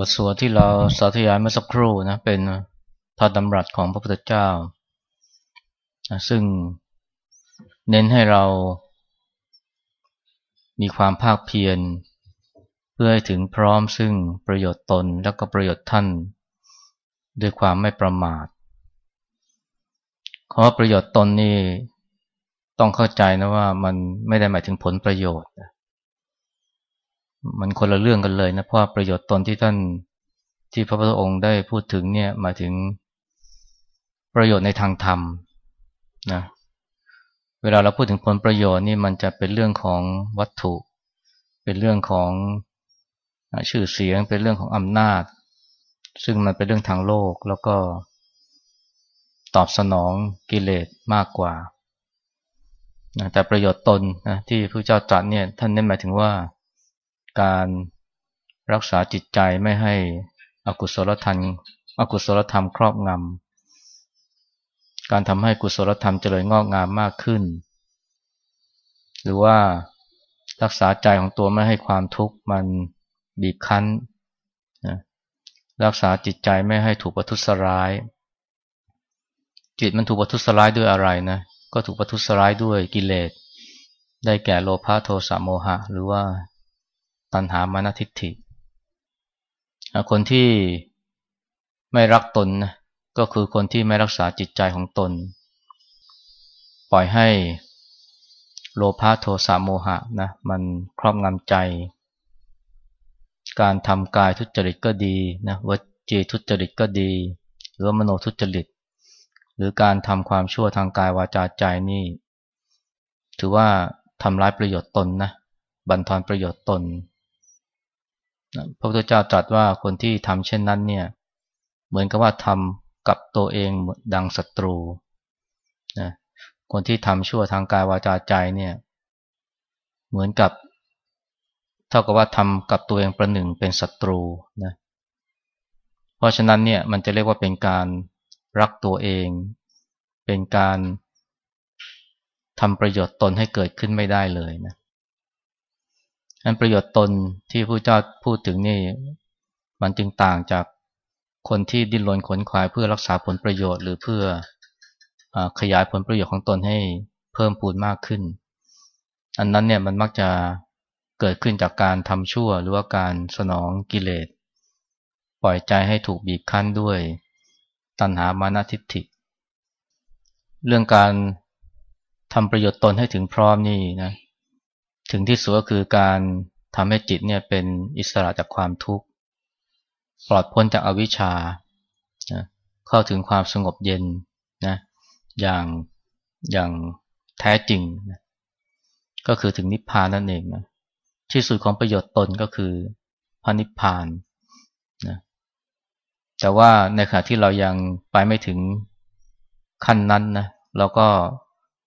บทสวดที่เราสาธยายเมื่อสักครู่นะเป็นพระดำรัสของพระพุทธเจ้า ซึ่งเน้นให้เรามีความภาคเพียร เพื่อให้ถึงพร้อมซึ่งประโยชน์ตนแล้วก็ประโยชน์ท่าน ด้วยความไม่ประมาทคำว่าประโยชน์ตนนี่ต้องเข้าใจนะว่ามันไม่ได้หมายถึงผลประโยชน์ มันคนละเรื่องกันเลยนะเพราะประโยชน์ตนที่ท่านที่พระพุทธองค์ได้พูดถึงเนี่ยหมายถึงประโยชน์ในทางธรรมนะเวลาเราพูดถึงผลประโยชน์นี่มันจะเป็นเรื่องของวัตถุ เป็นเรื่องของชื่อเสียง เป็นเรื่องของอำนาจ ซึ่งมันเป็นเรื่องทางโลกแล้วก็ตอบสนองกิเลสมากกว่าแต่ประโยชน์ตนนะที่พระเจ้าตรัสเนี่ยท่านเน้นหมายถึงว่า การรักษาจิตใจไม่ให้อกุศลธรรมอกุศลธรรมครอบงำการทำให้กุศลธรรมเจริญงอกงามมากขึ้น หรือว่ารักษาใจของตัวไม่ให้ความทุกข์มันบีบคั้นนะรักษาจิตใจไม่ให้ถูกประทุษร้าย จิตมันถูกประทุษร้ายด้วยอะไรนะ ก็ถูกประทุษร้ายด้วยกิเลส ได้แก่โลภะโทสะโมหะ หรือว่า ตัณหามานาทิฏฐิ คนที่ไม่รักตนนะก็คือคนที่ไม่รักษาจิตใจของตน ปล่อยให้โลภะโทสะโมหะนะมันครอบงำใจ การทำกายทุจริตก็ดีนะวจีทุจริตก็ดี หรือมโนทุจริต หรือการทำความชั่วทางกายวาจาใจนี่ ถือว่าทำร้ายประโยชน์ตนนะบันทอนประโยชน์ตน พระพุทธเจ้าตรัสว่าคนที่ทำเช่นนั้นเนี่ยเหมือนกับว่าทำกับตัวเองดังศัตรูนะคนที่ทำชั่วทางกายวาจาใจเนี่ยเหมือนกับ เท่ากับว่าทำกับตัวเองประหนึ่งเป็นศัตรูนะเพราะฉะนั้นเนี่ยมันจะเรียกว่าเป็นการรักตัวเอง เป็นการทำประโยชน์ตนให้เกิดขึ้นไม่ได้เลยนะอั นประโยชน์ตนที่ผู้เจ้าพูดถึงนี่มันจึงต่างจากคนที่ดิ้นรนขนขวายเพื่อรักษาผลประโยชน์ หรือเพื่ออขยายผลประโยชน์ของตนให้เพิ่มพูนมากขึ้น อันนั้นเนี่ยมันมักจะเกิดขึ้นจากการทำชั่วหรือว่าการสนองกิเลส ปล่อยใจให้ถูกบีบคั้นด้วย ตัณหามานาทิฏฐิ เรื่องการทำประโยชน์ตนให้ถึงพร้อมนี่นะ ถึงที่สุดก็คือการทำให้จิตเนี่ยเป็นอิสระจากความทุกข์ ปลอดพ้นจากอวิชชานะเข้าถึงความสงบเย็นนะอย่างอย่างแท้จริงนะก็คือถึงนิพพานนั่นเองนะที่สุดของประโยชน์ตนก็คือพระนิพพานนะแต่ว่าในขณะที่เรายังไปไม่ถึงขั้นนั้นนะเราก็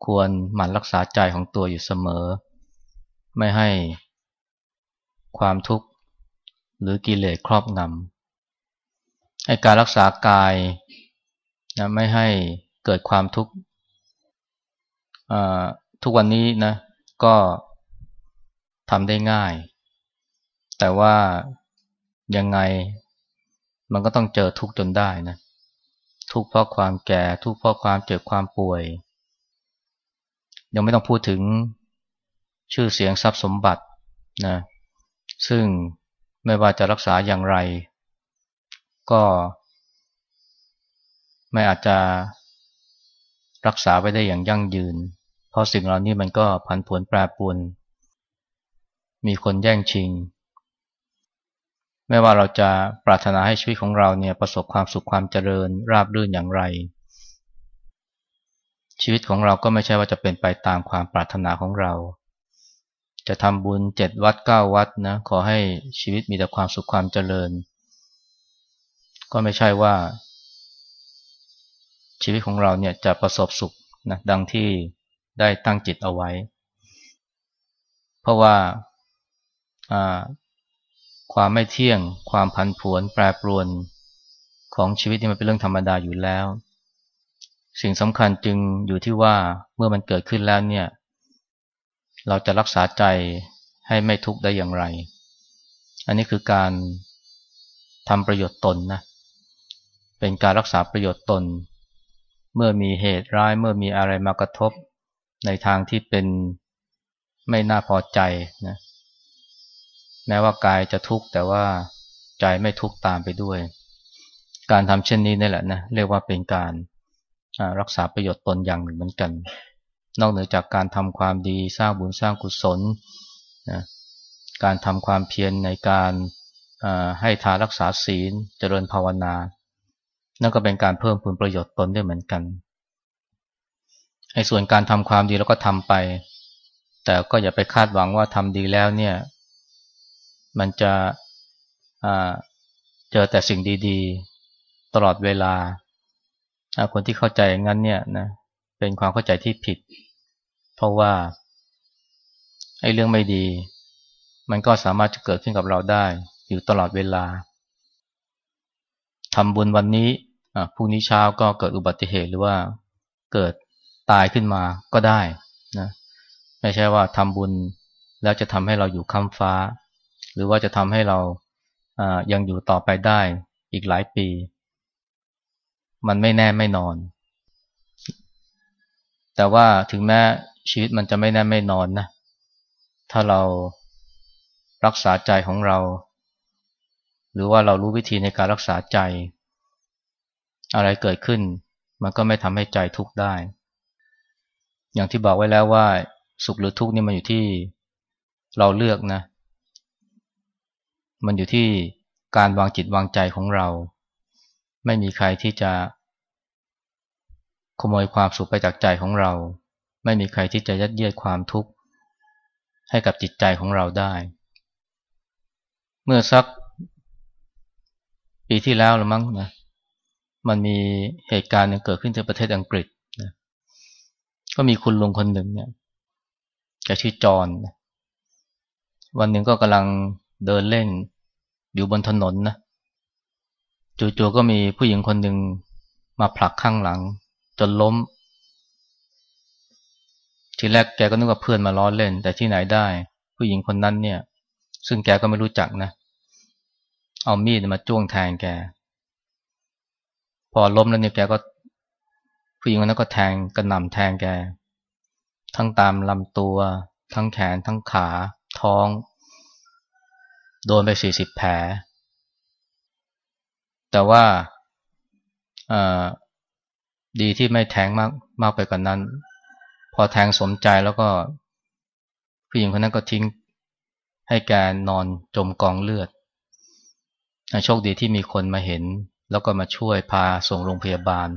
ควรหมั่นรักษาใจของตัวอยู่เสมอ ไม่ให้ความทุกข์หรือกิเลสครอบงำให้การรักษากายนะไม่ให้เกิดความทุกข์ทุกวันนี้นะก็ทำได้ง่าย แต่ว่ายังไงมันก็ต้องเจอทุกข์จนได้นะทุกข์เพราะความแก่ ทุกข์เพราะความเจ็บความป่วย ยังไม่ต้องพูดถึง ชื่อเสียงทรัพย์สมบัตินะซึ่งไม่ว่าจะรักษาอย่างไร ก็ไม่อาจจะรักษาไว้ได้อย่างยั่งยืน เพราะสิ่งเหล่านี้มันก็ผันผวนแปรปรวน มีคนแย่งชิง ไม่ว่าเราจะปรารถนาให้ชีวิตของเราเนี่ยประสบความสุขความเจริญราบรื่นอย่างไร ชีวิตของเราก็ไม่ใช่ว่าจะเป็นไปตามความปรารถนาของเรา จะทำบุญเจ็ดวัดเก้าวัดนะขอให้ชีวิตมีแต่ความสุขความเจริญ ก็ไม่ใช่ว่า ชีวิตของเราเนี่ยจะประสบสุขนะดังที่ได้ตั้งจิตเอาไว้ เพราะว่าความไม่เที่ยง ความผันผวนแปรปรวนของชีวิตนี่มันเป็นเรื่องธรรมดาอยู่แล้ว สิ่งสำคัญจึงอยู่ที่ว่าเมื่อมันเกิดขึ้นแล้วเนี่ย เราจะรักษาใจให้ไม่ทุกข์ได้อย่างไร อันนี้คือการทำประโยชน์ตนนะ เป็นการรักษาประโยชน์ตน เมื่อมีเหตุร้ายเมื่อมีอะไรมากระทบ ในทางที่เป็นไม่น่าพอใจนะแม้ว่ากายจะทุกข์แต่ว่าใจไม่ทุกข์ตามไปด้วย การทำเช่นนี้นี่แหละนะเรียกว่าเป็นการรักษาประโยชน์ตนอย่างหนึ่งเหมือนกัน นอกเหนือจากการทำความดีสร้างบุญสร้างกุศลนะการทำความเพียรในการให้ทานรักษาศีลเจริญภาวนา นั่นก็เป็นการเพิ่มผลประโยชน์ตนด้วยเหมือนกันไอ้ส่วนการทำความดีเราก็ทำไป แต่ก็อย่าไปคาดหวังว่าทำดีแล้วเนี่ย มันจะเจอแต่สิ่งดีๆ ตลอดเวลา คนที่เข้าใจอย่างนั้นเนี่ยนะ เป็นความเข้าใจที่ผิด เพราะว่าไอ้เรื่องไม่ดี มันก็สามารถจะเกิดขึ้นกับเราได้อยู่ตลอดเวลาทำบุญวันนี้พรุ่งนี้เช้าก็เกิดอุบัติเหตุหรือว่าเกิดตายขึ้นมาก็ได้นะไม่ใช่ว่าทำบุญแล้วจะทำให้เราอยู่ค้ำฟ้า หรือว่าจะทำให้เรายังอยู่ต่อไปได้อีกหลายปี มันไม่แน่ไม่นอน แต่ว่าถึงแม้ชีวิตมันจะไม่แน่ไม่นอนนะ ถ้าเรารักษาใจของเรา หรือว่าเรารู้วิธีในการรักษาใจ อะไรเกิดขึ้น มันก็ไม่ทำให้ใจทุกข์ได้ อย่างที่บอกไว้แล้วว่า สุขหรือทุกข์นี่มันอยู่ที่เราเลือกนะ มันอยู่ที่การวางจิตวางใจของเรา ไม่มีใครที่จะ ขโมยความสุขไปจากใจของเรา ไม่มีใครที่จะยัดเยียดความทุกข์ให้กับจิตใจของเราได้ เมื่อสักปีที่แล้วละมั้งนะมันมีเหตุการณ์นึงเกิดขึ้นที่ประเทศอังกฤษนะก็มีคุณลุงคนหนึ่งเนี่ยแกชื่อจอนวันหนึ่งก็กำลังเดินเล่นอยู่บนถนนนะจู่ๆก็มีผู้หญิงคนหนึ่งมาผลักข้างหลัง จนล้ม ทีแรกแกก็นึกว่าเพื่อนมาล้อเล่น แต่ที่ไหนได้ ผู้หญิงคนนั้นเนี่ย ซึ่งแกก็ไม่รู้จักนะ เอามีดมาจ้วงแทงแก พอล้มแล้วเนี่ยแกก็ ผู้หญิงคนนั้นก็แทงกระหน่ำแทงแก ทั้งตามลำตัว ทั้งแขน ทั้งขา ท้อง โดนไปสี่สิบแผลแต่ว่า ดีที่ไม่แทงมากมากไปกว่านนั้น พอแทงสมใจแล้วก็ ผู้หญิงคนนั้นก็ทิ้งให้แกนอนจมกองเลือดโชคดีที่มีคนมาเห็น แล้วก็มาช่วยพาส่งโรงพยาบาล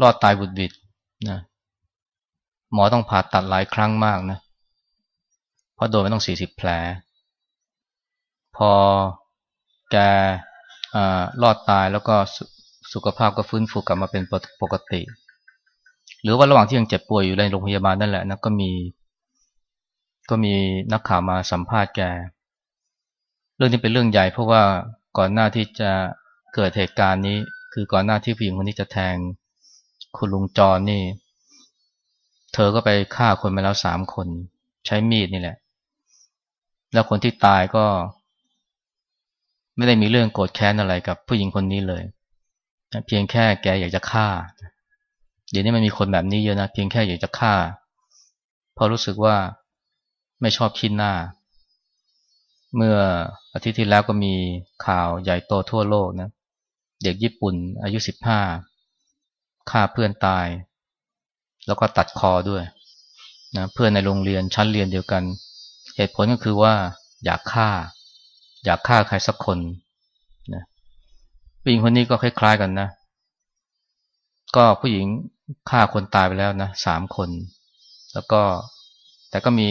รอดตายบุดบิดนะหมอต้องผ่าตัดหลายครั้งมากนะเพราะโดนไปต้องสี่สิบแผล พอแกรอดตายแล้วก็ สุขภาพก็ฟื้นฟูกลับมาเป็นปกติ หรือว่าระหว่างที่ยังเจ็บป่วยอยู่ในโรงพยาบาลนั่นแหละนะก็มี ก็มีนักข่าวมาสัมภาษณ์แก เรื่องนี้เป็นเรื่องใหญ่เพราะว่าก่อนหน้าที่จะเกิดเหตุการณ์นี้ คือก่อนหน้าที่ผู้หญิงคนนี้จะแทงคุณลุงจรนี่ เธอก็ไปฆ่าคนมาแล้วสามคน ใช้มีดนี่แหละ แล้วคนที่ตายก็ ไม่ได้มีเรื่องโกรธแค้นอะไรกับผู้หญิงคนนี้เลย เพียงแค่แกอยากจะฆ่า เดี๋ยวนี้มันมีคนแบบนี้เยอะนะ เพียงแค่อยากจะฆ่าเพราะรู้สึกว่าไม่ชอบคิดหน้า เมื่ออาทิตย์ที่แล้วก็มีข่าวใหญ่โตทั่วโลกนะ เด็กญี่ปุ่นอายุสิบห้าฆ่าเพื่อนตาย แล้วก็ตัดคอด้วยนะเพื่อนในโรงเรียนชั้นเรียนเดียวกัน เหตุผลก็คือว่าอยากฆ่า อยากฆ่าใครสักคน ผู้หญิงคนนี้ก็คล้ายๆกันนะ ก็ผู้หญิงฆ่าคนตายไปแล้วนะสามคน แล้วก็แต่ก็มี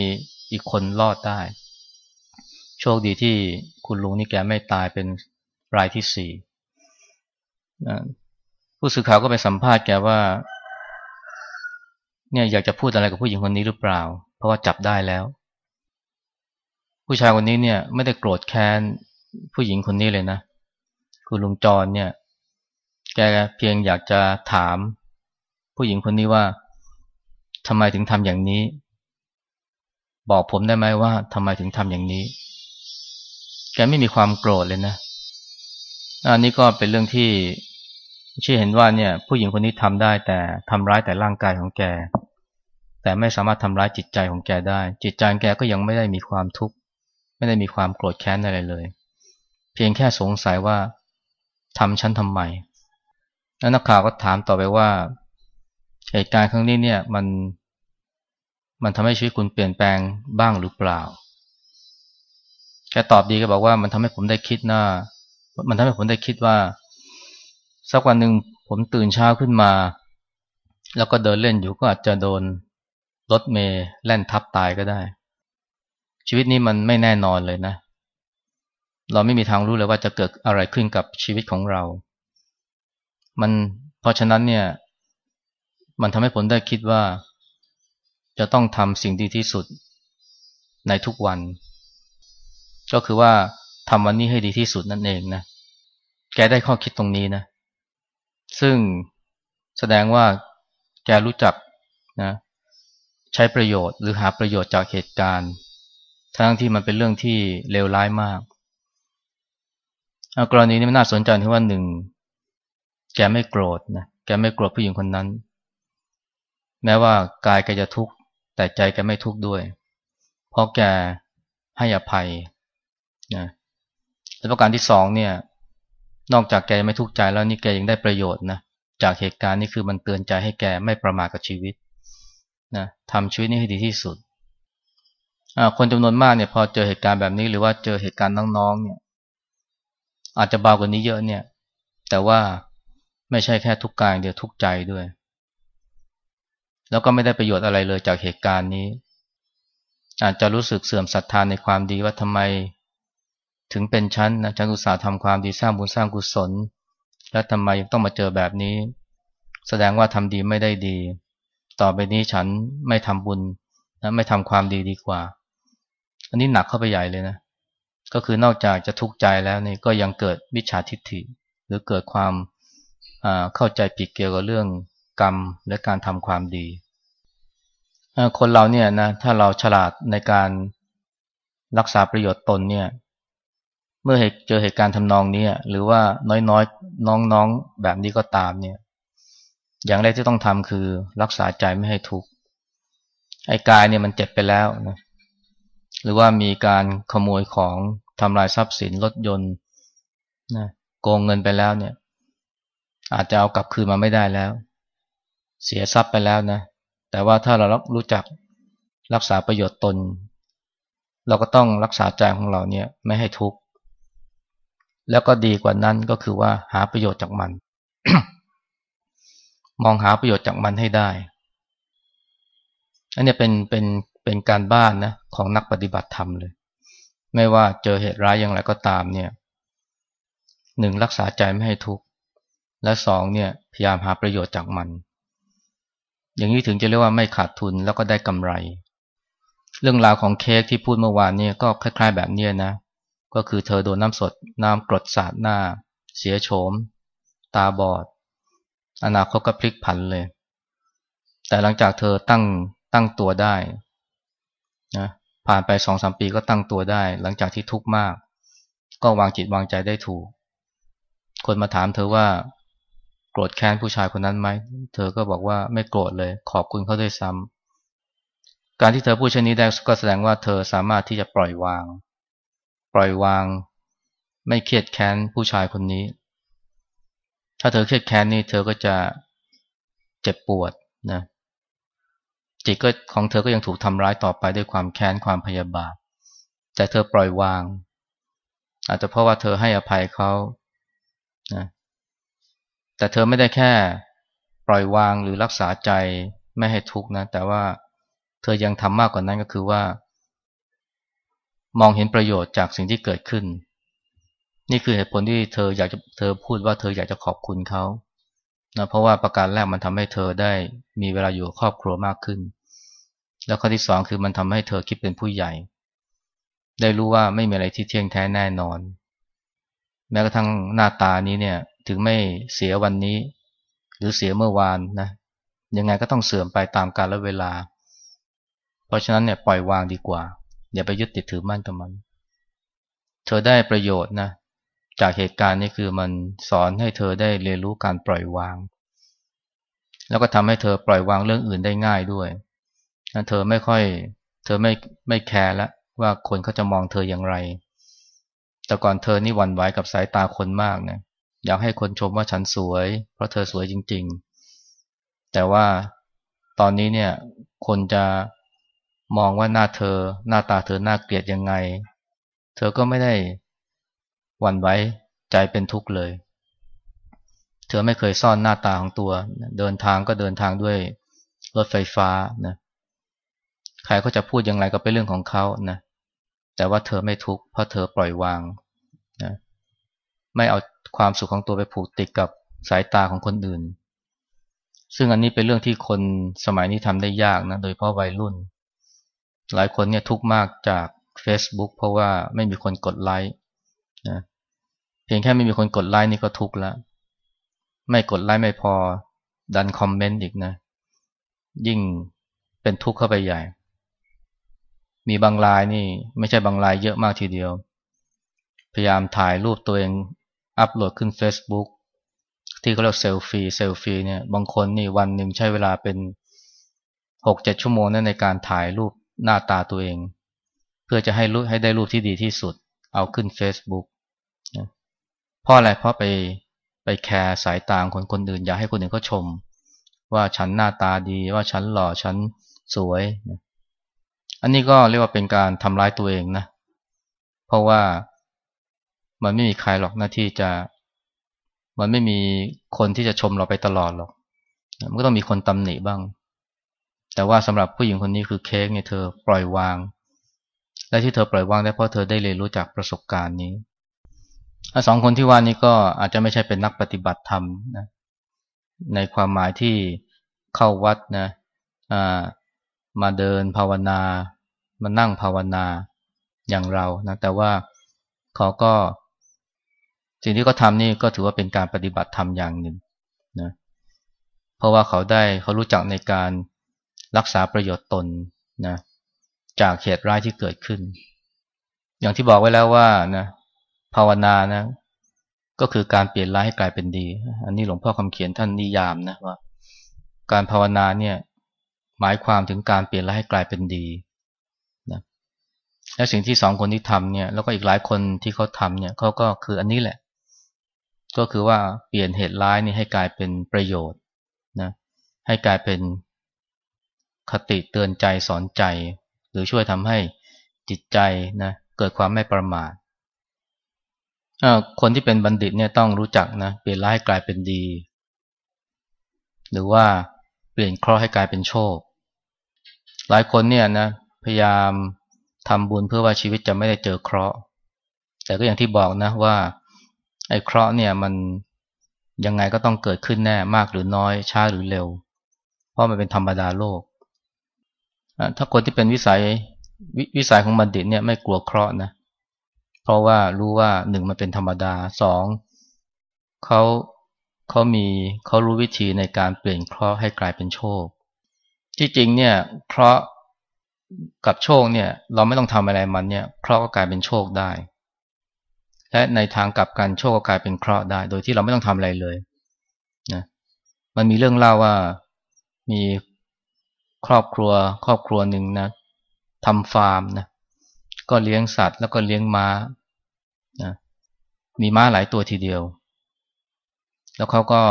อีกคนรอดได้ โชคดีที่คุณลุงนี่แกไม่ตายเป็นรายที่สี่ผู้สื่อข่าวก็ไปสัมภาษณ์แกว่า เนี่ยอยากจะพูดอะไรกับผู้หญิงคนนี้หรือเปล่า เพราะว่าจับได้แล้ว ผู้ชายคนนี้เนี่ย ไม่ได้โกรธแค้นผู้หญิงคนนี้เลยนะ คือลุงจรเนี่ย แกเพียงอยากจะถาม ผู้หญิงคนนี้ว่าทำไมถึงทำอย่างนี้ บอกผมได้ไหมว่าทำไมถึงทำอย่างนี้ แกไม่มีความโกรธเลยนะอันนี้ก็เป็นเรื่องที่ชี่เห็นว่าเนี่ย ผู้หญิงคนนี้ทำได้แต่ทำร้ายแต่ร่างกายของแก แต่ไม่สามารถทำร้ายจิตใจของแกได้ จิตใจแกก็ยังไม่ได้มีความทุกข์ไม่ได้มีความโกรธแค้นอะไรเลย เพียงแค่สงสัยว่า ทำฉันทำไมแล้วนักข่าวก็ถามต่อไปว่าเหตุการณ์ครั้งนี้เนี่ยมันมันทำให้ชีวิตคุณเปลี่ยนแปลงบ้างหรือเปล่า แกตอบดีก็บอกว่ามันทำให้ผมได้คิดนะมันทำให้ผมได้คิดว่า สักวันหนึ่งผมตื่นเช้าขึ้นมา แล้วก็เดินเล่นอยู่ก็อาจจะโดนรถเมล์แล่นทับตายก็ได้ ชีวิตนี้มันไม่แน่นอนเลยนะ เราไม่มีทางรู้เลยว่าจะเกิดอะไรขึ้นกับชีวิตของเรา มันเพราะฉะนั้นเนี่ย มันทำให้ผมได้คิดว่า จะต้องทำสิ่งดีที่สุดในทุกวัน ก็คือว่าทำวันนี้ให้ดีที่สุดนั่นเองนะ แกได้ข้อคิดตรงนี้นะ ซึ่งแสดงว่าแกรู้จักนะใช้ประโยชน์หรือหาประโยชน์จากเหตุการณ์ ทั้งที่มันเป็นเรื่องที่เลวร้ายมาก กรณีนี้มันน่าสนใจที่ว่าหนึ่งแกไม่โกรธนะแกไม่โกรธผู้หญิงคนนั้น แม้ว่ากายแกจะทุกข์แต่ใจแกไม่ทุกข์ด้วย เพราะแกให้อภัยนะและประการที่สองเนี่ย นอกจากแกไม่ทุกข์ใจแล้วนี่แกยังได้ประโยชน์นะจากเหตุการณ์นี้คือมันเตือนใจให้แกไม่ประมาทกับชีวิตนะทำชีวิตนี้ให้ดีที่สุดคนจำนวนมากเนี่ยพอเจอเหตุการณ์แบบนี้หรือว่าเจอเหตุการณ์น้องๆเนี่ย อาจจะเบากว่านี้เยอะเนี่ย แต่ว่าไม่ใช่แค่ทุกกายเดียวทุกใจด้วย แล้วก็ไม่ได้ประโยชน์อะไรเลยจากเหตุการณ์นี้ อาจจะรู้สึกเสื่อมศรัทธานในความดีว่าทำไม ถึงเป็นชั้นนะฉันอุตสาห์ทำความดีสร้างบุญสร้างกุศล แล้วทำไมต้องมาเจอแบบนี้ แสดงว่าทำดีไม่ได้ดี ต่อไปนี้ฉันไม่ทำบุญนะไม่ทำความดีดีกว่า อันนี้หนักเข้าไปใหญ่เลยนะ ก็คือนอกจากจะทุกข์ใจแล้วนี่ก็ยังเกิดวิชาทิฏฐิ หรือเกิดความเข้าใจผิดเกี่ยวกับเรื่องกรรมและการทำความดี คนเราเนี่ยนะถ้าเราฉลาดในการรักษาประโยชน์ตนเนี่ยเมื่อเจอเหตุการณ์ทำนองนี้หรือว่าน้อยๆน้องๆแบบนี้ก็ตามเนี่ยอย่างแรกที่ต้องทำคือรักษาใจไม่ให้ทุกข์ไอ้กายเนี่ยมันเจ็บไปแล้วนะหรือว่ามีการขโมยของ ทำลายทรัพย์สินรถยนต์นะโกงเงินไปแล้วเนี่ย อาจจะเอากลับคืนมาไม่ได้แล้ว เสียทรัพย์ไปแล้วนะ แต่ว่าถ้าเรารู้จักรักษาประโยชน์ตน เราก็ต้องรักษาใจของเราเนี่ยไม่ให้ทุกข์แล้วก็ดีกว่านั้นก็คือว่าหาประโยชน์จากมัน มองหาประโยชน์จากมันให้ได้ อันนี้เป็นเป็นเป็นการบ้านนะของนักปฏิบัติธรรมเลย ไม่ว่าเจอเหตุร้ายอย่างไรก็ตามเนี่ยหนึ่งรักษาใจไม่ให้ทุกข์และสองเนี่ยพยายามหาประโยชน์จากมัน อย่างนี้ถึงจะเรียกว่าไม่ขาดทุนแล้วก็ได้กำไร เรื่องราวของเค้กที่พูดเมื่อวานเนี่ยก็คล้าย ๆ แบบนี้นะ ก็คือเธอโดนน้ำสดน้ำกรดสาดหน้า เสียโฉม ตาบอด อนาคตก็พลิกผันเลย แต่หลังจากเธอตั้งตั้งตัวได้นะ ผ่านไปสองสามปีก็ตั้งตัวได้ หลังจากที่ทุกข์มาก ก็วางจิตวางใจได้ถูก คนมาถามเธอว่าโกรธแค้นผู้ชายคนนั้นไหม เธอก็บอกว่าไม่โกรธเลย ขอบคุณเขาด้วยซ้ำการที่เธอพูดเช่นนี้ได้ก็แสดงว่าเธอสามารถที่จะปล่อยวาง ปล่อยวาง ไม่เครียดแค้นผู้ชายคนนี้ ถ้าเธอเครียดแค้นนี่เธอก็จะเจ็บปวดนะ จิตก็ของเธอก็ยังถูกทำร้ายต่อไปด้วยความแค้นความพยาบาท แต่เธอปล่อยวาง อาจจะเพราะว่าเธอให้อภัยเขานะแต่เธอไม่ได้แค่ปล่อยวางหรือรักษาใจไม่ให้ทุกข์นะ แต่ว่าเธอยังทำมากกว่านั้นก็คือว่า มองเห็นประโยชน์จากสิ่งที่เกิดขึ้น นี่คือเหตุผลที่เธออยากจะเธอพูดว่าเธออยากจะขอบคุณเขา นะเพราะว่าประการแรกมันทำให้เธอได้มีเวลาอยู่กับครอบครัวมากขึ้น แล้วข้อที่สองคือมันทำให้เธอคิดเป็นผู้ใหญ่ ได้รู้ว่าไม่มีอะไรที่เที่ยงแท้แน่นอน แม้กระทั่งหน้าตานี้เนี่ยถึงไม่เสียวันนี้ หรือเสียเมื่อวานนะยังไงก็ต้องเสื่อมไปตามกาลเวลา เพราะฉะนั้นเนี่ยปล่อยวางดีกว่าอย่าไปยึดติดถือมั่นกับมัน เธอได้ประโยชน์นะ จากเหตุการณ์นี้คือมันสอนให้เธอได้เรียนรู้การปล่อยวาง แล้วก็ทำให้เธอปล่อยวางเรื่องอื่นได้ง่ายด้วยเธอไม่ค่อย เธอไม่ไม่แคร์แล้วว่าคนเขาจะมองเธออย่างไร แต่ก่อนเธอนี่หวั่นไหวกับสายตาคนมากนะอยากให้คนชมว่าฉันสวย เพราะเธอสวยจริง ๆ แต่ว่าตอนนี้เนี่ยคนจะมองว่าหน้าเธอ หน้าตาเธอหน่าเกลียดยังไง เธอก็ไม่ได้ วั่นไหวใจเป็นทุกข์เลย เธอไม่เคยซ่อนหน้าตาของตัว เดินทางก็เดินทางด้วยรถไฟฟ้านะใครเขาจะพูดอย่างไรก็เป็นเรื่องของเขานะแต่ว่าเธอไม่ทุกข์เพราะเธอปล่อยวางนะไม่เอาความสุขของตัวไปผูกติดกับสายตาของคนอื่น ซึ่งอันนี้เป็นเรื่องที่คนสมัยนี้ทำได้ยากนะโดยเพราะวัยรุ่น หลายคนเนี่ยทุกข์มากจาก Facebook เพราะว่าไม่มีคนกดไลค์ นะเพียงแค่ไม่มีคนกดไลค์นี่ก็ทุกข์ล้วไม่กดไลค์ไม่พอดันคอมเมนต์อีกนะ ยิ่งเป็นทุกข์เข้าไปใหญ่ มีบางรายนี่ ไม่ใช่บางรายเยอะมากทีเดียว พยายามถ่ายรูปตัวเองอัปโหลดขึ้น Facebook ที่เขาเรียกเซลฟี่เซลฟี่เนี่ยบางคนนี่วันหนึ่งใช้เวลาเป็นหกเจ็ดชั่วโมงนั่นในการถ่ายรูปหน้าตาตัวเอง เพื่อจะให้รูปให้ได้รูปที่ดีที่สุด เอาขึ้น Facebook เพราะอะไรเพราะไปไปแคร์สายตาคนคนอื่น อยากให้คนอื่นเขาชม ว่าฉันหน้าตาดีว่าฉันหล่อฉันสวย อันนี้ก็เรียกว่าเป็นการทำร้ายตัวเองนะ เพราะว่ามันไม่มีใครหรอกนะที่จะ มันไม่มีคนที่จะชมเราไปตลอดหรอก มันก็ต้องมีคนตำหนิบ้าง แต่ว่าสำหรับผู้หญิงคนนี้คือเค้กเนี่ยเธอปล่อยวาง และที่เธอปล่อยวางได้เพราะเธอได้เรียนรู้จากประสบการณ์นี้ สองคนที่ว่านี้ก็อาจจะไม่ใช่เป็นนักปฏิบัติธรรมนะในความหมายที่เข้าวัดนะมาเดินภาวนา มานั่งภาวนาอย่างเรานะแต่ว่าเขาก็ สิ่งที่เขาทำนี่ก็ถือว่าเป็นการปฏิบัติธรรมอย่างหนึ่งนะเพราะว่าเขาได้เขารู้จักในการรักษาประโยชน์ตนนะจากเหตุร้ายที่เกิดขึ้น อย่างที่บอกไว้แล้วว่านะ ภาวนานะ ก็คือการเปลี่ยนร้ายให้กลายเป็นดี อันนี้หลวงพ่อคำเขียนท่านนิยามนะว่า การภาวนาเนี่ยหมายความถึงการเปลี่ยนร้ายให้กลายเป็นดีนะและสิ่งที่สองคนที่ทำเนี่ยแล้วก็อีกหลายคนที่เขาทำเนี่ยเขาก็คืออันนี้แหละ ก็คือว่าเปลี่ยนเหตุร้ายนี่ให้กลายเป็นประโยชน์นะให้กลายเป็นคติเตือนใจสอนใจ หรือช่วยทำให้จิตใจนะเกิดความไม่ประมาท คนที่เป็นบัณฑิตเนี่ยต้องรู้จักนะเปลี่ยนร้ายกลายเป็นดี หรือว่าเปลี่ยนเคราะห์ให้กลายเป็นโชค หลายคนเนี่ยนะพยายามทำบุญเพื่อว่าชีวิตจะไม่ได้เจอเคราะห์ แต่ก็อย่างที่บอกนะว่าไอ้เคราะห์เนี่ยมันยังไงก็ต้องเกิดขึ้นแน่มากหรือน้อยช้าหรือเร็ว เพราะมันเป็นธรรมดาโลก ถ้าคนที่เป็นวิสัยววิสัยของบัณฑิตเนี่ยไม่กลัวเคราะห์นะ เพราะว่ารู้ว่าหนึ่งมันเป็นธรรมดาสองเขาเขามีเขารู้วิธีในการเปลี่ยนเคราะห์ให้กลายเป็นโชค ที่จริงเนี่ยเคราะห์กับโชคเนี่ย เราไม่ต้องทำอะไรมันเนี่ยเคราะห์ก็กลายเป็นโชคได้ และในทางกลับกันโชคก็กลายเป็นเคราะห์ได้ โดยที่เราไม่ต้องทำอะไรเลยนะมันมีเรื่องเล่าว่ามีครอบครัว ครอบครัวหนึ่งนะทำฟาร์มนะ ก็เลี้ยงสัตว์แล้วก็เลี้ยงม้านะมีม้าหลายตัวทีเดียว แล้วเขาก็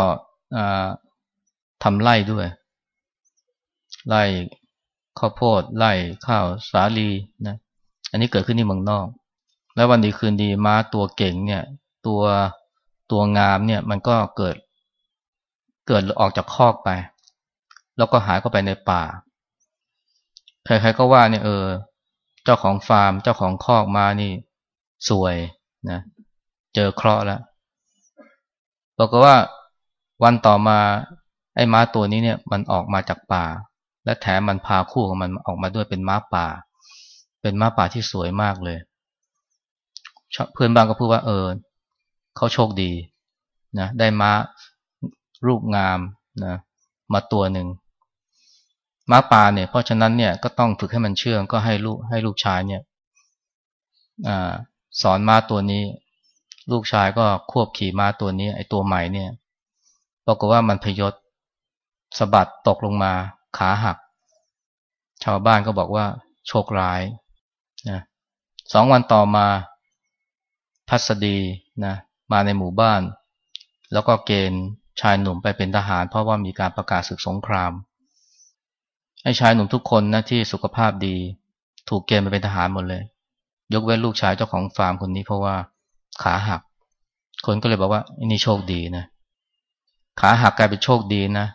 ทำไร่ด้วย ไร่ข้าวโพดไร่ข้าวสาลีนะอันนี้เกิดขึ้นที่เมืองนอก แล้ววันดีคืนดีม้าตัวเก่งเนี่ย ตัวตัวงามเนี่ยมันก็เกิด เกิดออกจากคอกไป แล้วก็หายเข้าไปในป่าใครๆก็ว่าเนี่ยเออ เจ้าของฟาร์ม เจ้าของคอกมานี่สวยนะเจอเคราะห์แล้วบอกว่าวันต่อมาไอ้ม้าตัวนี้เนี่ยมันออกมาจากป่า และแถมมันพาคู่ของมันออกมาด้วยเป็นม้าป่า เป็นม้าป่าที่สวยมากเลย เพื่อนบ้านก็พูดว่าเออเขาโชคดีนะได้ม้ารูปงามนะมาตัวหนึ่ง ม้าป่าเนี่ยเพราะฉะนั้นเนี่ยก็ต้องฝึกให้มันเชื่องก็ให้ลูกให้ลูกชายเนี่ยอสอนม้าตัวนี้ ลูกชายก็ควบขี่ม้าตัวนี้ ไอ้ตัวใหม่เนี่ยปรากฏว่ามันพยศสะบัดตกลงมาขาหัก ชาวบ้านก็บอกว่า โชคร้ายนะสองวันต่อมาพัสดีนะมาในหมู่บ้าน แล้วก็เกณฑ์ชายหนุ่มไปเป็นทหาร เพราะว่ามีการประกาศศึกสงคราม ไอ้ชายหนุ่มทุกคนนะที่สุขภาพดี ถูกเกณฑ์ไปเป็นทหารหมดเลย ยกเว้นลูกชายเจ้าของฟาร์มคนนี้เพราะว่าขาหัก คนก็เลยบอกว่านี่โชคดีนะขาหักกลายเป็นโชคดีนะ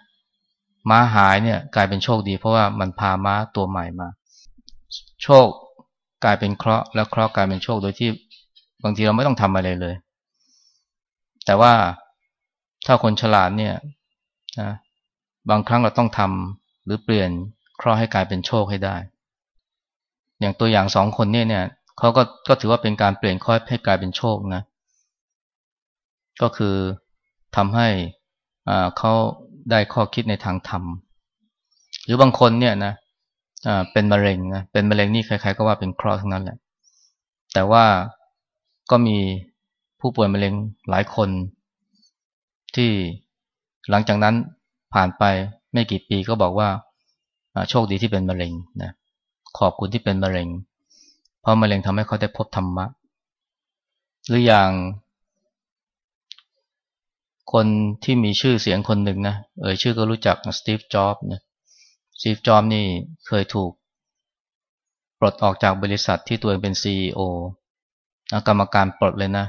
ม้าหายเนี่ยกลายเป็นโชคดี เพราะว่ามันพาม้าตัวใหม่มา โชคกลายเป็นเคราะห์แล้วเคราะห์กลายเป็นโชคโดยที่บางทีเราไม่ต้องทำอะไรเลย แต่ว่าถ้าคนฉลาดเนี่ยนะบางครั้งเราต้องทำหรือเปลี่ยน เคราะห์ให้กลายเป็นโชคให้ได้ อย่างตัวอย่างสองคนเนี่ยเนี่ยเขาก็ก็ถือว่าเป็นการเปลี่ยนเคราะห์ให้กลายเป็นโชคนะ ก็คือทำให้อ่าเขาได้ข้อคิดในทางธรรม หรือบางคนเนี่ยนะอ่าเป็นมะเร็งนะเป็นมะเร็งนี่ใครๆก็ว่าเป็นเคราะห์ทั้งนั้นแหละ แต่ว่าก็มีผู้ป่วยมะเร็งหลายคน ที่หลังจากนั้นผ่านไปไม่กี่ปีก็บอกว่า โชคดีที่เป็นมะเร็งนะขอบคุณที่เป็นมะเร็ง เพราะมะเร็งทำให้เขาได้พบธรรมะ หรืออย่าง คนที่มีชื่อเสียงคนหนึ่งนะเอ่ยชื่อก็รู้จักสตีฟจ็อบส์นะสตีฟจ็อบส์นี่เคยถูกปลดออกจากบริษัทที่ตัวเองเป็น CEO กรรมการปลดเลยนะ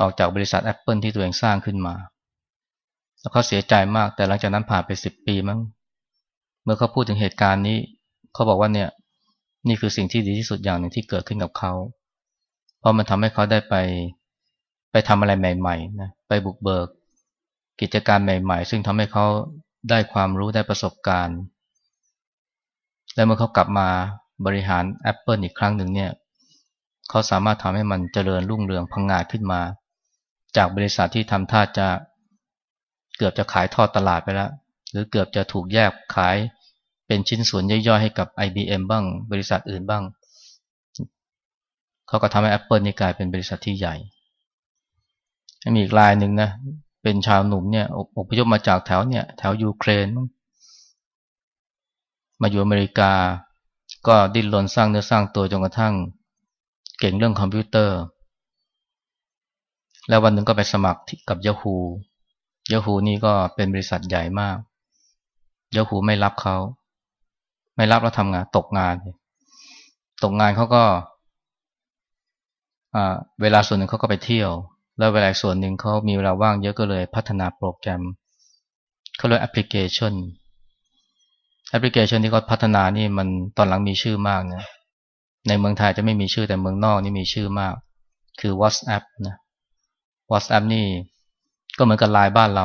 ออกจากบริษัท Apple ที่ตัวเองสร้างขึ้นมา แล้วเขาเสียใจมากแต่หลังจากนั้นผ่านไปสิบปีมั้ง เมื่อเขาพูดถึงเหตุการณ์นี้ เขาบอกว่าเนี่ย นี่คือสิ่งที่ดีที่สุดอย่างหนึ่งที่เกิดขึ้นกับเขา เพราะมันทำให้เขาได้ไปไปทำอะไรใหม่ๆนะไปบุกเบิก กิจการใหม่ ๆ ซึ่งทำให้เขาได้ความรู้ได้ประสบการณ์ และเมื่อเขากลับมาบริหาร Apple อีกครั้งหนึ่งเนี่ยเขาสามารถทำให้มันเจริญรุ่งเรืองพังงาดขึ้นมา จากบริษัทที่ทำท่าจะเกือบจะขายทอดตลาดไปแล้ว หรือเกือบจะถูกแยกขายเป็นชิ้นส่วนย่อยๆให้กับ IBM บ้าง บริษัทอื่นบ้าง เขาก็ทำให้ Apple นี่กลายเป็นบริษัทที่ใหญ่ มีอีกรายหนึ่งนะ เป็นชาวหนุ่มเนี่ยอพยพมาจากแถวเนี่ยแถวยูเครน มาอยู่อเมริกา ก็ดิ้นรนสร้างเนื้อสร้างตัวจนกระทั่ง เก่งเรื่องคอมพิวเตอร์ แล้ววันหนึ่งก็ไปสมัครกับ Yahoo Yahoo นี่ก็เป็นบริษัทใหญ่มาก Yahoo ไม่รับเขา ไม่รับแล้วทำงาน ตกงาน ตกงานเขาก็เวลาส่วนหนึ่งเขาก็ไปเที่ยว แล้วเวลาส่วนหนึ่งเขามีเวลาว่างเยอะก็เลยพัฒนาโปรแกรมเขาเรียกแอปพลิเคชันแอปพลิเคชันที่เขาพัฒนานี่มันตอนหลังมีชื่อมากนะในเมืองไทยจะไม่มีชื่อแต่เมืองนอกนี่มีชื่อมาก คือ WhatsApp นะ WhatsApp นี่ก็เหมือนกับไลน์บ้านเรา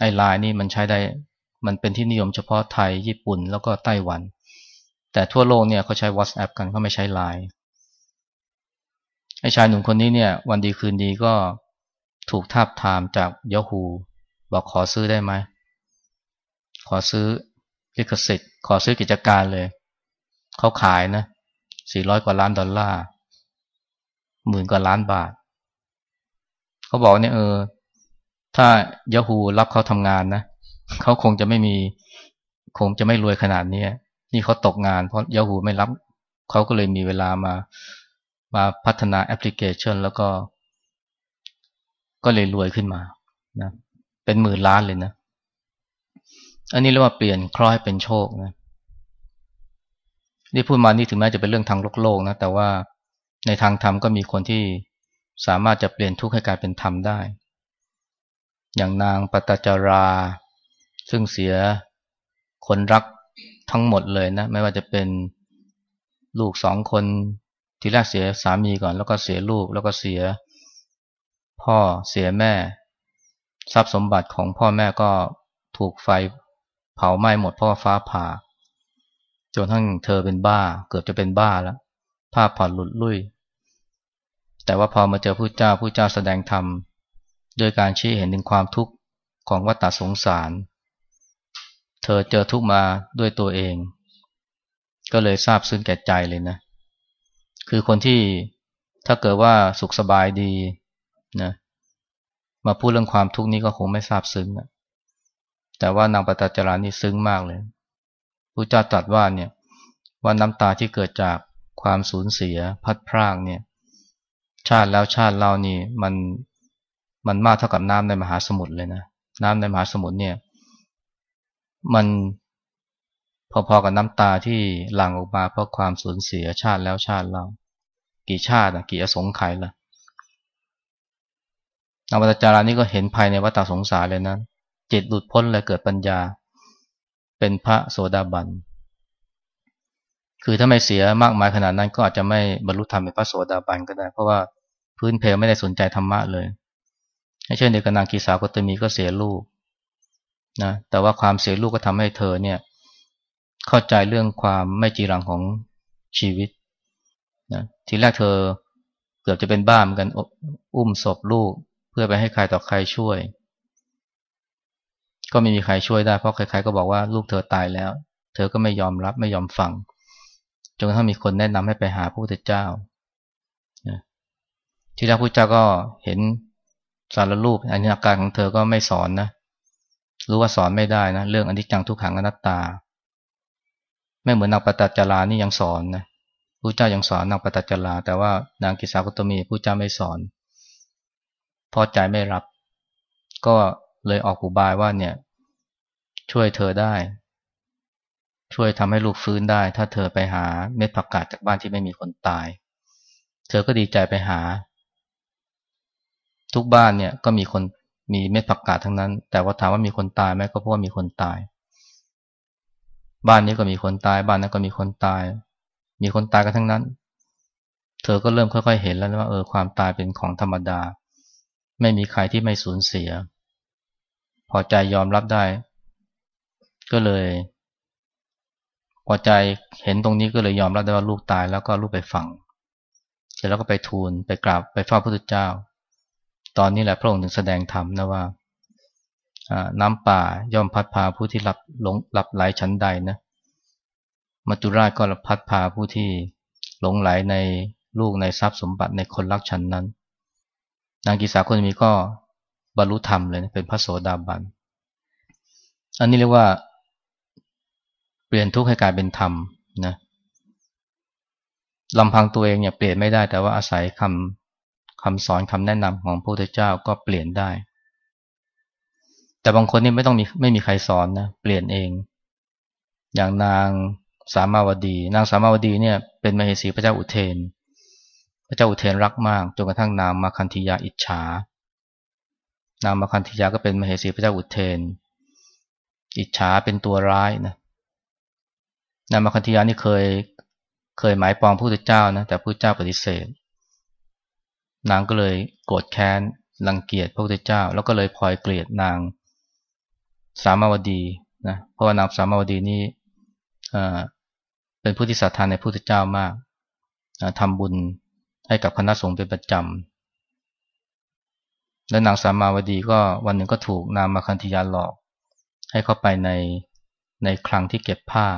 ไอ้ไลน์นี่มันใช้ได้ มันเป็นที่นิยมเฉพาะไทย ญี่ปุ่นแล้วก็ไต้หวัน แต่ทั่วโลกเนี่ยเขาใช้ WhatsApp กันเขาไม่ใช้ไลน์ไอ้ชายหนุ่มคนนี้เนี่ยวันดีคืนดีก็ถูกทาบทามจากย a h o บอกขอซื้อได้ไหม ขอซื้อลิขสิทธิ์ ขอซื้อกิจการเลย เขาขายนะสี่ร้อยกว่าล้านดอลลาร์หมื่นกว่าล้านบาท เขาบอกเนี่ยเออ ถ้ายาฮูรับเขาทำงานนะ เขาคงจะไม่มี คงจะไม่รวยขนาดนี้นี่เขาตกงาน เพราะยาฮูไม่รับเขาก็เลยมีเวลามามาพัฒนาแอปพลิเคชัน แล้วก็ ก็เลยรวยขึ้นมานะเป็นหมื่นล้านเลยนะ อันนี้เรียกว่าเปลี่ยนคราะห์ให้เป็นโชคนะนี่พูดมานี่ถึงแม้จะเป็นเรื่องทางโลกโลกนะ แต่ว่าในทางธรรมก็มีคนที่สามารถจะเปลี่ยนทุกข์ให้กลายเป็นธรรมได้ อย่างนางปตจารา ซึ่งเสียคนรักทั้งหมดเลยนะ ไม่ว่าจะเป็นลูกสองคนทีแรกเสียสามีก่อน แล้วก็เสียลูกแล้วก็เสีย พ่อเสียแม่ ทรัพย์สมบัติของพ่อแม่ก็ถูกไฟเผาไหม้หมดเพราะฟ้าผ่าจนทั้งเธอเป็นบ้า เกือบจะเป็นบ้าแล้วภาพผ่อนหลุดลุ่ย แต่ว่าพอมาเจอผู้เจ้าผู้เจ้าแสดงธรรมโดยการชี้เห็นถึงความทุกข์ของวัฏสงสาร เธอเจอทุกมาด้วยตัวเอง ก็เลยทราบซึ้งแก่ใจเลยนะ คือคนที่ถ้าเกิดว่าสุขสบายดีนะมาพูดเรื่องความทุกข์นี้ก็คงไม่ทราบซึ้งนะแต่ว่านางปตจรานี่ซึ้งมากเลยพระเจ้าตรัสว่าเนี่ยว่าน้ำตาที่เกิดจากความสูญเสียพัดพรากเนี่ย ชาติแล้วชาติเล่านี่มันมันมากเท่ากับน้ำในมหาสมุทรเลยนะน้ำในมหาสมุทรเนี่ย มันพอๆกับน้ำตาที่หลั่งออกมาเพราะความสูญเสียชาติแล้วชาติเล่ากี่ชาติกี่อสงไขยละนางวัตจารานี่ก็เห็นภายในวัฏสงสารเลยนะจิตหลุดพ้นเลยเกิดปัญญา เป็นพระโสดาบัน คือถ้าไม่เสียมากมายขนาดนั้นก็อาจจะไม่บรรลุธรรมเป็นพระโสดาบันก็ได้ เพราะว่าพื้นเพไม่ได้สนใจธรรมะเลยเช่นเดียวกับนางกีสาวกตมีก็เสียลูก นะแต่ว่าความเสียลูกก็ทำให้เธอเนี่ยเข้าใจเรื่องความไม่จีรังของชีวิตนะทีแรกเธอเกือบจะเป็นบ้าเหมือนกันอุ้มศพลูกเพื่อไปให้ใครต่อใครช่วย ก็ไม่มีใครช่วยได้เพราะใครๆก็บอกว่าลูกเธอตายแล้ว เธอก็ไม่ยอมรับไม่ยอมฟังจนกระทั่งมีคนแนะนำให้ไปหาพระพุทธเจ้าทีแรกพระพุทธเจ้าก็เห็นสารรูปอันนี้อาการของเธอก็ไม่สอนนะ รู้ว่าสอนไม่ได้นะเรื่องอนิจจังทุกขังอนัตตา ไม่เหมือนนางปตัจจารานี่ยังสอนนะพระเจ้ายังสอนนางปตัจจารา แต่ว่านางกิสากุตมีพระเจ้าไม่สอนพอใจไม่รับ ก็เลยออกอุบายว่าเนี่ย ช่วยเธอได้ ช่วยทำให้ลูกฟื้นได้ ถ้าเธอไปหาเม็ดผักกาดจากบ้านที่ไม่มีคนตาย เธอก็ดีใจไปหา ทุกบ้านเนี่ยก็มีคน มีเม็ดผักกาดทั้งนั้น แต่ว่าถามว่ามีคนตายไหมก็เพราะว่ามีคนตาย บ้านนี้ก็มีคนตาย บ้านนั้นก็มีคนตาย มีคนตายกันทั้งนั้น เธอก็เริ่มค่อยๆเห็นแล้วว่าเออความตายเป็นของธรรมดา ไม่มีใครที่ไม่สูญเสีย พอใจยอมรับได้ ก็เลย พอใจเห็นตรงนี้ก็เลยยอมรับได้ว่าลูกตายแล้วก็ลูกไปฝังเสร็จแล้วก็ไปทูลไปกราบไปเฝ้าพระพุทธเจ้า ตอนนี้แหละพระองค์ถึงแสดงธรรมนะว่าน้ำป่าย่อมพัดพาผู้ที่หลับหลงหลับไหลชั้นใดนะมัจจุราชก็พัดพาผู้ที่หลงไหลในลูกในทรัพย์สมบัติในคนรักชั้นนั้น นางกิสาคนมีก็บรรลุธรรมเลยนะเป็นพระโสดาบัน อันนี้เรียกว่า เปลี่ยนทุกข์ให้กลายเป็นธรรมนะลำพังตัวเองเนี่ยเปลี่ยนไม่ได้แต่ว่าอาศัยคำ คำสอนคำแนะนำของพระพุทธเจ้าก็เปลี่ยนได้ แต่บางคนนี่ไม่ต้องมีไม่มีใครสอนนะเปลี่ยนเอง อย่างนางสามาวดี นางสามาวดีเนี่ยเป็นมเหสีพระเจ้าอุเทน พระเจ้าอุเทนรักมากจนกระทั่งนางมาคันธียาอิจฉา นางมาคันธียาก็เป็นมเหสีพระเจ้าอุเทน อิจฉาเป็นตัวร้ายนะนางมาคันธียานี่เคยเคยหมายปองพระพุทธเจ้านะแต่พระพุทธเจ้าปฏิเสธ นางก็เลยโกรธแค้นรังเกียจพระพุทธเจ้า แล้วก็เลยพลอยเกลียดนางสามาวดีนะเพราะว่านางสามาวดีนี่เป็นผู้ที่ศรัทธาในพระพุทธเจ้ามากทำบุญให้กับคณะสงฆ์เป็นประจำและนางสามาวดีก็วันหนึ่งก็ถูกนางมาคันธยาหลอก ให้เข้าไปในในคลังที่เก็บผ้า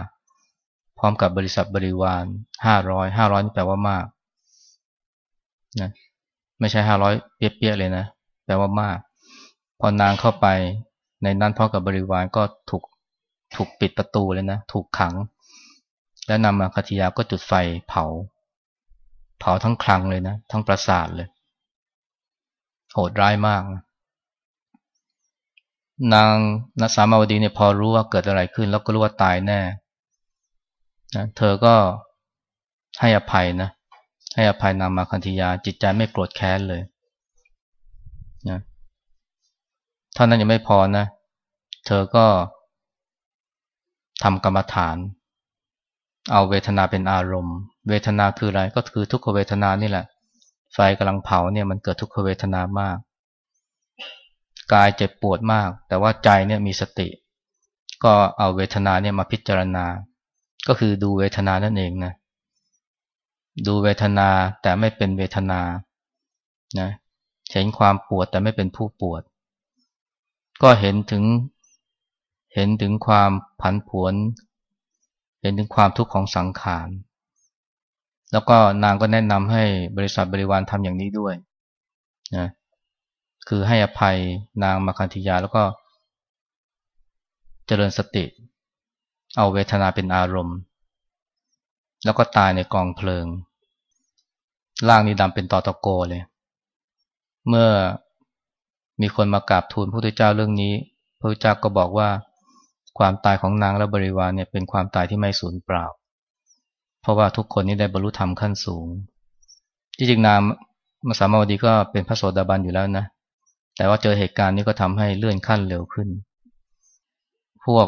พร้อมกับบริษัทบริวารห้าร้อยห้าร้อยนี่แปลว่ามากนะ ไม่ใช่ห้าร้อยเปี้ยๆเลยนะแปลว่ามาก พอนางเข้าไปในนั้นพร้อมกับบริวารก็ถูกถูกปิดประตูเลยนะ ถูกขัง และนำมาคติยาก็จุดไฟเผา เผาทั้งคลังเลยนะ ทั้งปราสาทเลย โหดร้ายมากนะนางนัสามาวดีเนี่ยพอรู้ว่าเกิดอะไรขึ้น แล้วก็รู้ว่าตายแน่นะเธอก็ให้อภัยนะ ให้อภัยนางมาคันธยา จิตใจไม่โกรธแค้นเลยนะท่านั้นยังไม่พอนะ เธอก็ทำกรรมฐาน เอาเวทนาเป็นอารมณ์ เวทนาคืออะไรก็คือทุกขเวทนานี่แหละ ไฟกำลังเผาเนี่ยมันเกิดทุกขเวทนามาก กายเจ็บปวดมาก แต่ว่าใจเนี่ยมีสติ ก็เอาเวทนาเนี่ยมาพิจารณา ก็คือดูเวทนานั่นเองนะ ดูเวทนาแต่ไม่เป็นเวทนานะเห็นความปวดแต่ไม่เป็นผู้ปวด ก็เห็นถึงเห็นถึงความผันผวนเห็นถึงความทุกข์ของสังขาร แล้วก็นางก็แนะนำให้บริษัทบริวารทำอย่างนี้ด้วยนะคือให้อภัยนางมาคันธิยาแล้วก็เจริญสติ เอาเวทนาเป็นอารมณ์ แล้วก็ตายในกองเพลิง ร่างนี้ดำเป็นตอตะโกเลย เมื่อมีคนมากราบทูลพระพุทธเจ้าเรื่องนี้ พระพุทธเจ้าก็บอกว่า ความตายของนางและบริวารเนี่ยเป็นความตายที่ไม่สูญเปล่า เพราะว่าทุกคนนี้ได้บรรลุธรรมขั้นสูง ที่จริงนามมาสามาวดีก็เป็นพระโสดาบันอยู่แล้วนะ แต่ว่าเจอเหตุการณ์นี้ก็ทำให้เลื่อนขั้นเร็วขึ้น พวก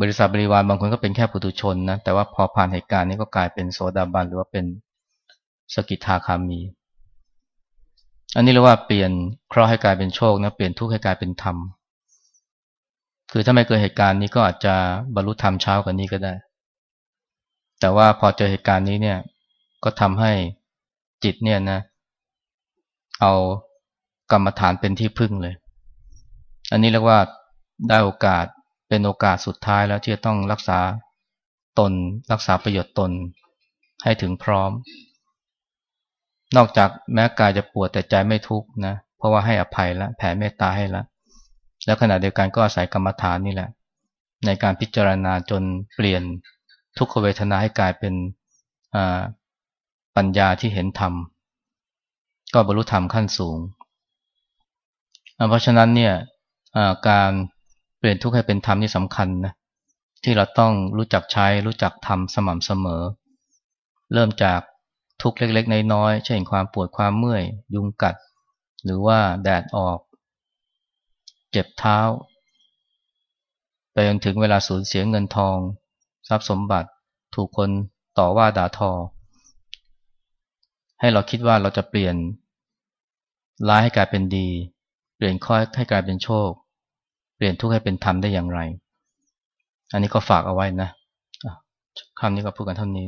บริษัทบริวารบางคนก็เป็นแค่ปุถุชนนะ แต่ว่าพอผ่านเหตุการณ์นี้ก็กลายเป็นโสดาบัน หรือว่าเป็นสกิทาคามี อันนี้เรียกว่าเปลี่ยนเคราะห์ให้กลายเป็นโชคนะ เปลี่ยนทุกข์ให้กลายเป็นธรรม คือถ้าไม่เกิดเหตุการณ์นี้ก็อาจจะบรรลุธรรมเช้ากว่านี้ก็ได้ แต่ว่าพอเจอเหตุการณ์นี้เนี่ย ก็ทำให้จิตเนี่ยนะ เอากรรมฐานเป็นที่พึ่งเลย อันนี้เรียกว่าได้โอกาส เป็นโอกาสสุดท้ายแล้วที่จะต้องรักษาตน รักษาประโยชน์ตนให้ถึงพร้อม นอกจากแม้กายจะปวดแต่ใจไม่ทุกข์นะเพราะว่าให้อภัยแล้วแผ่เมตตาให้แล้วแล้วขณะเดียวกันก็อาศัยกรรมฐานนี่แหละ ในการพิจารณาจนเปลี่ยนทุกขเวทนาให้กลายเป็นปัญญาที่เห็นธรรม ก็บรรลุธรรมขั้นสูง เพราะฉะนั้นเนี่ยการ เปลี่ยนทุกข์ให้เป็นธรรมนี่สำคัญนะที่เราต้องรู้จักใช้รู้จักทำสม่ำเสมอ เริ่มจากทุกข์เล็กๆ น้อยๆเช่นความปวดความเมื่อย ยุงกัด หรือว่าแดดออก เจ็บเท้า ไปจนถึงเวลาสูญเสียเงินทอง ทรัพย์สมบัติถูกคนต่อว่าด่าทอ ให้เราคิดว่าเราจะเปลี่ยนร้ายให้กลายเป็นดี เปลี่ยนข้อให้กลายเป็นโชค ลี่ยนทุกข์ให้เป็นธรรมได้อย่างไร อันนี้ก็ฝากเอาไว้นะคำนี้ก็พูดกันเท่านี้